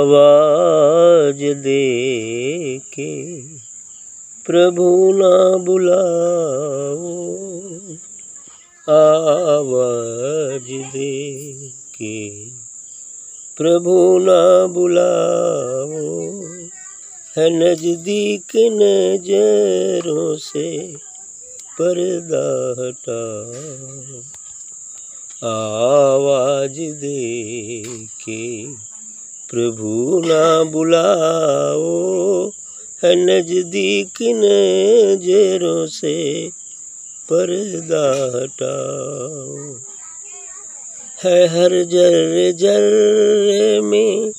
आवाज़ दे के प्रभु ना बुलाओ। आवाज़ दे के प्रभु ना बुलाओ। है नज़दीक नज़रों से पर्दा हटाओ। आवाज़ दे के प्रभु ना बुलाओ, है नज़दीक नज़रों से पर्दा हटाओ। है हर जर्रे जर्रे में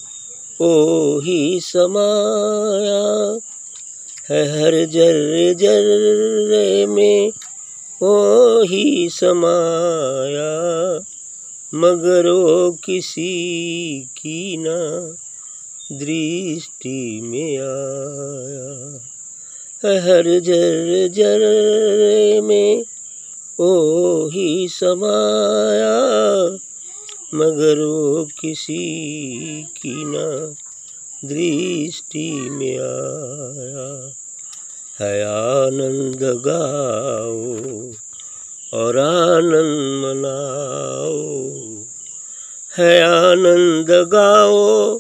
ओ ही समाया, है हर जर्रे जर्रे में ओ ही समाया। मगर वो किसी की ना दृष्टि में आया। हर जर जर में ओ ही समाया। मगर वो किसी की ना दृष्टि में आया। है आनंद गाओ और आनंद है आनंद गाओ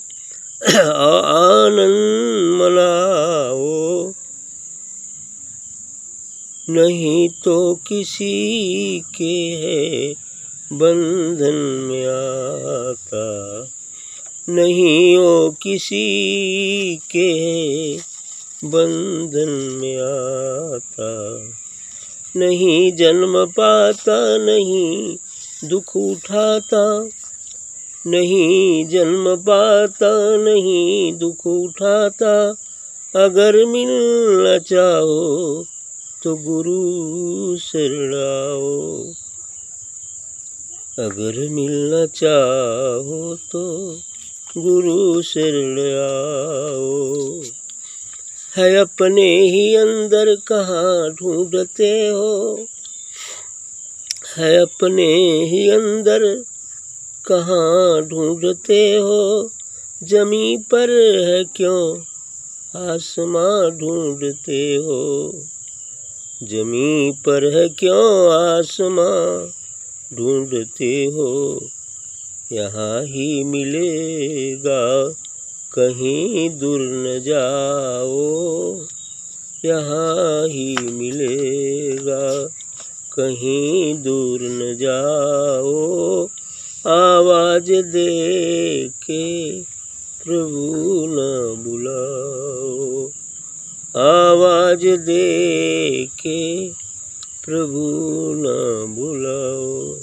आनंद मनाओ। नहीं तो किसी के है बंधन में आता। नहीं वो किसी के बंधन में आता। नहीं जन्म पाता, नहीं दुख उठाता नहीं जन्म पाता, नहीं दुख उठाता। अगर मिलना चाहो तो गुरु शरणाओ। अगर मिलना चाहो तो गुरु शरण आओ है अपने ही अंदर कहाँ ढूंढते हो? है अपने ही अंदर कहाँ ढूंढते हो? जमी पर है क्यों आसमां ढूंढते हो? जमी पर है क्यों आसमां ढूंढते हो? यहाँ ही मिलेगा, कहीं दूर न जाओ। यहाँ ही मिलेगा, कहीं दूर न जाओ। आवाज़ दे के प्रभु न बुलाओ। आवाज़ दे के प्रभु न बुलाओ।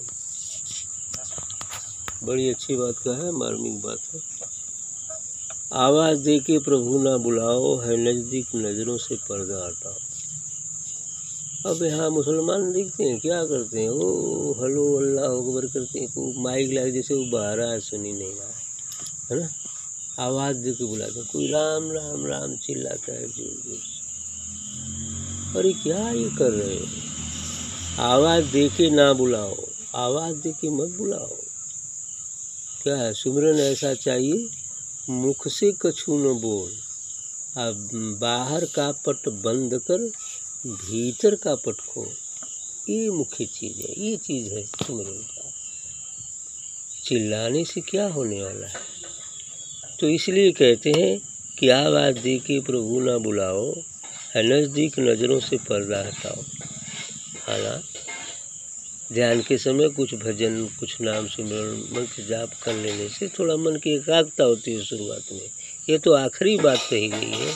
बड़ी अच्छी बात का है, मार्मिक बात है। आवाज़ दे के प्रभु ना बुलाओ है, नज़दीक नज़रों से पर्दा हटाओ। अब यहाँ मुसलमान देखते हैं, क्या करते हैं? वो हलो, अल्लाह अकबर करते हैं। तो माइक लाए जैसे वो बाहर है सुनी नहीं रहा। है है ना? आवाज़ दे के बुलाते हैं। कोई राम राम राम, चिल्लाता है, ज़ोर ज़ोर से। अरे, क्या ये कर रहे हो? आवाज़ दे के ना बुलाओ। आवाज़ दे के मत बुलाओ। क्या है, सुमरन ऐसा चाहिए? मुख से कछु न बोल। अब बाहर का पट बंद कर भीतर का पट ये मुख्य चीज़ है, ये चीज़ है सुमिरन का। चिल्लाने से क्या होने वाला है? तो इसलिए कहते हैं कि आवाज़ दे के प्रभु ना बुलाओ, है नज़दीक नज़रों से पर्दा हटाओ हाँ ध्यान के समय कुछ भजन, कुछ नाम सुमिरन मंत्र जाप कर लेने से थोड़ा मन की एकाग्रता होती है शुरुआत में। ये तो आखिरी बात कही गई है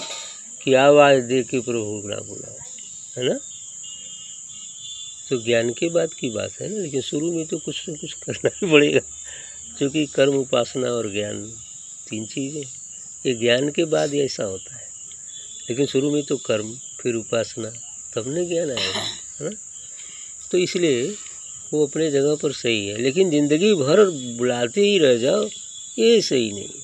कि आवाज़ दे के प्रभु ना बुलाओ। है ना? तो ज्ञान के बाद की बात है ना, लेकिन शुरू में तो कुछ न कुछ करना ही पड़ेगा, क्योंकि कर्म, उपासना और ज्ञान तीन चीज़ें ये ज्ञान के बाद ऐसा होता है, लेकिन शुरू में तो कर्म, फिर उपासना, तब न ज्ञान आएगा है ना? तो इसलिए वो अपने जगह पर सही है, लेकिन ज़िंदगी भर बुलाते ही रह जाओ, ये सही नहीं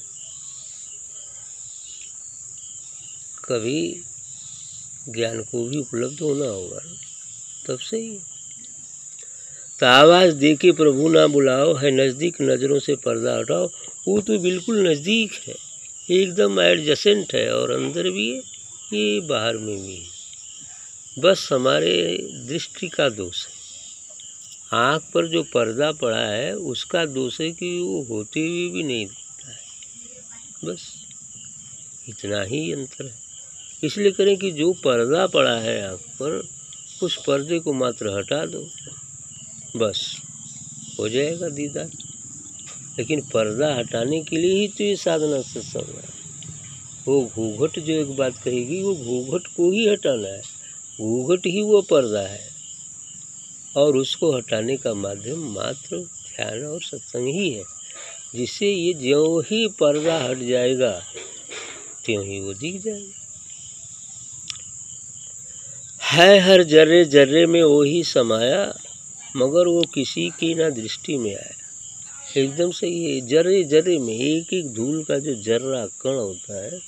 कभी ज्ञान को भी उपलब्ध होना होगा। तब से ही। तो आवाज़ दे के प्रभु ना बुलाओ, है नज़दीक नज़रों से पर्दा हटाओ। वो तो बिल्कुल नज़दीक है। एकदम एडजसेंट है और अंदर भी है, ये बाहर में भी है। बस हमारे दृष्टि का दोष है। आँख पर जो पर्दा पड़ा है, उसका दोष है कि वो होते हुए भी नहीं दिखता है। बस इतना ही अंतर है। इसलिए करें कि जो पर्दा पड़ा है आँख पर, उस पर्दे को मात्र हटा दो। बस, हो जाएगा दीदार। लेकिन पर्दा हटाने के लिए ही तो ये साधना सत्संग है। वो घूघट जो एक बात कहेगी, वो घूघट को ही हटाना है। घूघट ही वो पर्दा है। और उसको हटाने का माध्यम मात्र ध्यान और सत्संग ही है, जिससे ये ज्यों ही पर्दा हट जाएगा, त्यों ही वो दिख जाएगा। है हर जर्रे जर्रे में वो ही समाया, मगर वो किसी की ना दृष्टि में आया। एकदम सही है जर्रे जर्रे में एक एक धूल का जो जर्रा कण होता है,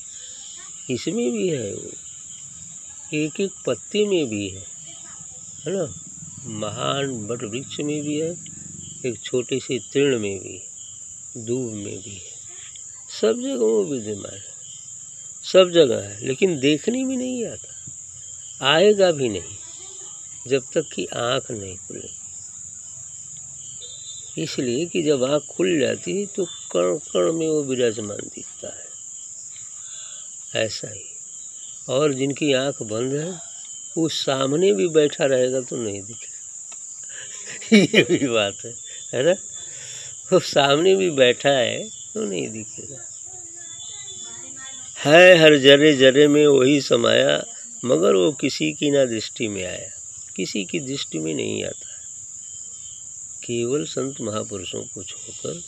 इसमें भी है वो। एक एक पत्ते में भी है है ना? महान बट वृक्ष में भी है, एक छोटे से तृण में भी दूब में भी है। सब जगह वो विद्यमान है। सब जगह है, लेकिन देखने में नहीं आता। आएगा भी नहीं, जब तक कि आँख नहीं खुले। इसलिए कि जब आँख खुल जाती है तो कण कण में वो विराजमान दिखता है। ऐसा ही। और जिनकी आँख बंद है, वो सामने भी बैठा रहेगा तो नहीं दिखेगा। ये भी बात है है ना? वो सामने भी बैठा है तो नहीं दिखेगा। है, हर जरे जरे में वही समाया मगर वो किसी की ना दृष्टि में आया, किसी की दृष्टि में नहीं आता। केवल संत महापुरुषों को छोड़कर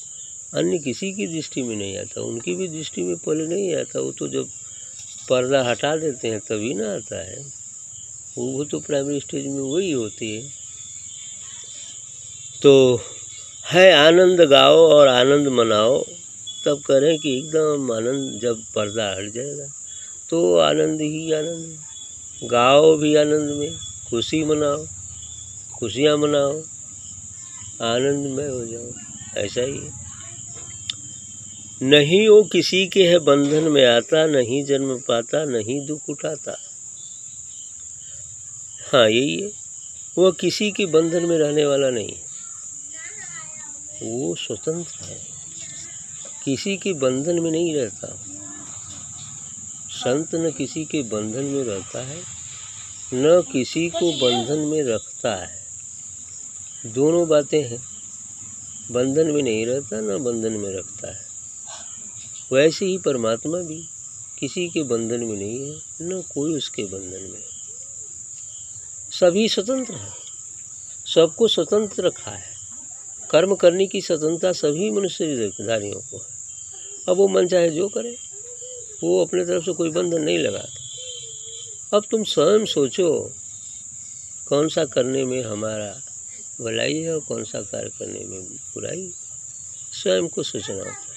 अन्य किसी की दृष्टि में नहीं आता, उनकी भी दृष्टि में पहले नहीं आता, वो तो जब पर्दा हटा देते हैं तभी ना आता है। वो वो तो प्राइमरी स्टेज में वही होती है। तो है आनंद गाओ और आनंद मनाओ, तब करें कि एकदम आनंद जब पर्दा हट जाएगा तो आनंद ही आनंद गाओ भी आनंद में, खुशी मनाओ, खुशियाँ मनाओ, आनंद में हो जाओ, ऐसा ही है। नहीं वो किसी के है बंधन में आता, नहीं जन्म पाता, नहीं दुख उठाता। हाँ यही है। वह किसी के बंधन में रहने वाला नहीं वो स्वतंत्र है। किसी के बंधन में नहीं रहता। संत न किसी के बंधन में रहता है, न किसी को बंधन में रखता है। दोनों बातें हैं। बंधन में नहीं रहता, न बंधन में रखता है। वैसे ही परमात्मा भी किसी के बंधन में नहीं है, न कोई उसके बंधन में। सभी स्वतंत्र हैं। सबको स्वतंत्र रखा है। कर्म करने की स्वतंत्रता सभी मनुष्य धारियों को है। अब वो मन चाहे जो करे वो अपने तरफ़ से कोई बंधन नहीं लगाता अब तुम स्वयं सोचो, कौन सा करने में हमारा भलाई है और कौन सा कार्य करने में बुराई। स्वयं को सोचना होता है।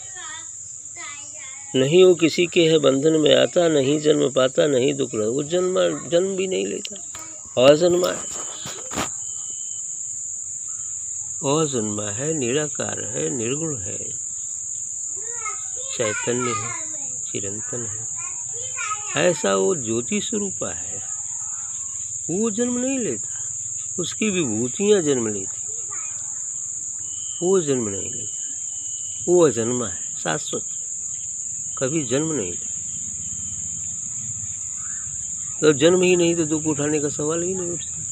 नहीं वो किसी के है बंधन में आता, नहीं जन्म पाता, नहीं दुख रहा, वो जन्म जन्म भी नहीं लेता। अजन्मा है। अजन्मा है, निराकार है, निर्गुण है, चैतन्य है। चिरंतन है। ऐसा वो ज्योति स्वरूप है। वो जन्म नहीं लेता। उसकी विभूतियाँ जन्म लेती। वो जन्म नहीं लेता। वो अजन्मा है, शाश्वत। कभी जन्म नहीं लेता। तो जन्म ही नहीं तो दुख उठाने का सवाल ही नहीं उठता।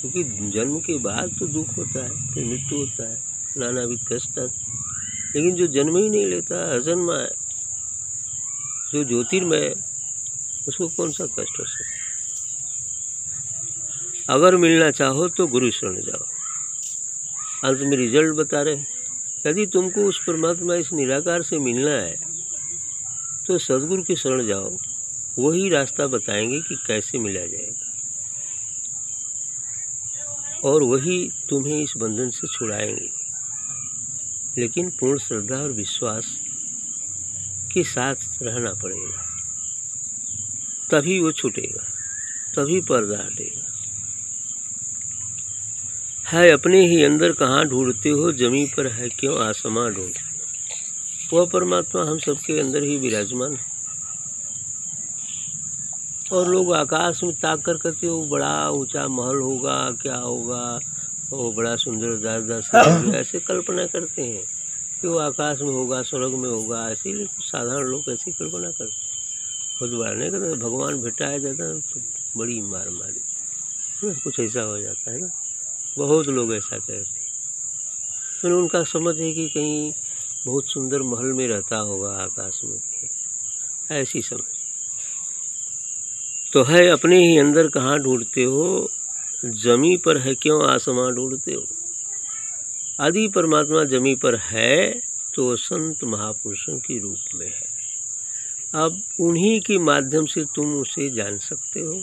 क्योंकि जन्म के बाद तो दुख होता है, फिर मृत्यु होता है नाना भी कष्ट लेकिन जो जन्म ही नहीं लेता अजन्मा है, जो ज्योतिर्मय है, उसको कौन सा कष्ट हो सकता अगर मिलना चाहो तो गुरु शरण जाओ। अंत में रिज़ल्ट बता रहे यदि तुमको उस परमात्मा इस निराकार से मिलना है तो सदगुरु के शरण जाओ। वही रास्ता बताएँगे कि कैसे मिला जाएगा। और वही तुम्हें इस बंधन से छुड़ाएँगे। लेकिन पूर्ण श्रद्धा और विश्वास के साथ रहना पड़ेगा। तभी वो छूटेगा, तभी पर्दा हटेगा। है अपने ही अंदर कहाँ ढूंढते हो? जमी पर है क्यों आसमां ढूंढते हो? वह परमात्मा हम सबके अंदर ही विराजमान है। और लोग आकाश में ताक कर कहते वो बड़ा ऊँचा महल होगा, क्या होगा? वो बड़ा सुंदर दास दास ऐसे कल्पना करते हैं। कि वो आकाश में होगा स्वर्ग में होगा ऐसे ही साधारण लोग ऐसी कल्पना करते हैं। खुद नहीं करते भगवान भेटाया जाता है तो बड़ी मार मारी। कुछ ऐसा हो जाता है ना। बहुत लोग ऐसा कहते हैं। तो उनका समझ है कि कहीं बहुत सुंदर महल में रहता होगा आकाश में। ऐसी समझ। तो है अपने ही अंदर कहाँ ढूंढते हो? जमी पर है क्यों आसमां ढूंढते हो? आदि परमात्मा जमी पर है तो संत महापुरुषों के रूप में है। अब उन्हीं के माध्यम से तुम उसे जान सकते हो,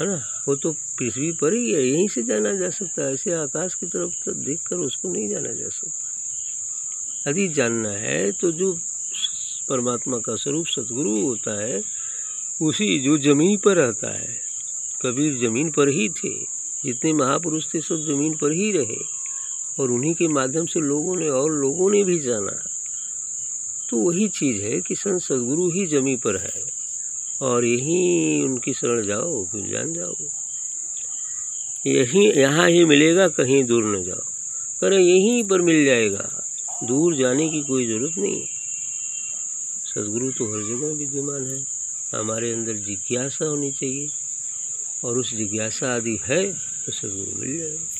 है ना? वो तो पृथ्वी पर ही है, यहीं से जाना जा सकता है। ऐसे आकाश की तरफ़ तो देख कर उसको नहीं जाना जा सकता। यदि जानना है तो जो परमात्मा का स्वरूप सदगुरु होता है, उसी जो ज़मीन पर रहता है कबीर ज़मीन पर ही थे, जितने महापुरुष थे सब ज़मीन पर ही रहे, और उन्हीं के माध्यम से लोगों ने और लोगों ने भी जाना। तो वही चीज़ है कि संत सदगुरु ही जमी पर है, और यहीं उनकी शरण जाओ, फिर जान जाओ। यहीं, यहाँ ही मिलेगा, कहीं दूर न जाओ। करें यहीं पर मिल जाएगा, दूर जाने की कोई ज़रूरत नहीं। सदगुरु तो हर जगह विद्यमान है, हमारे अंदर जिज्ञासा होनी चाहिए। और उस जिज्ञासा आदि है तो सदगुरु मिल जाएगा।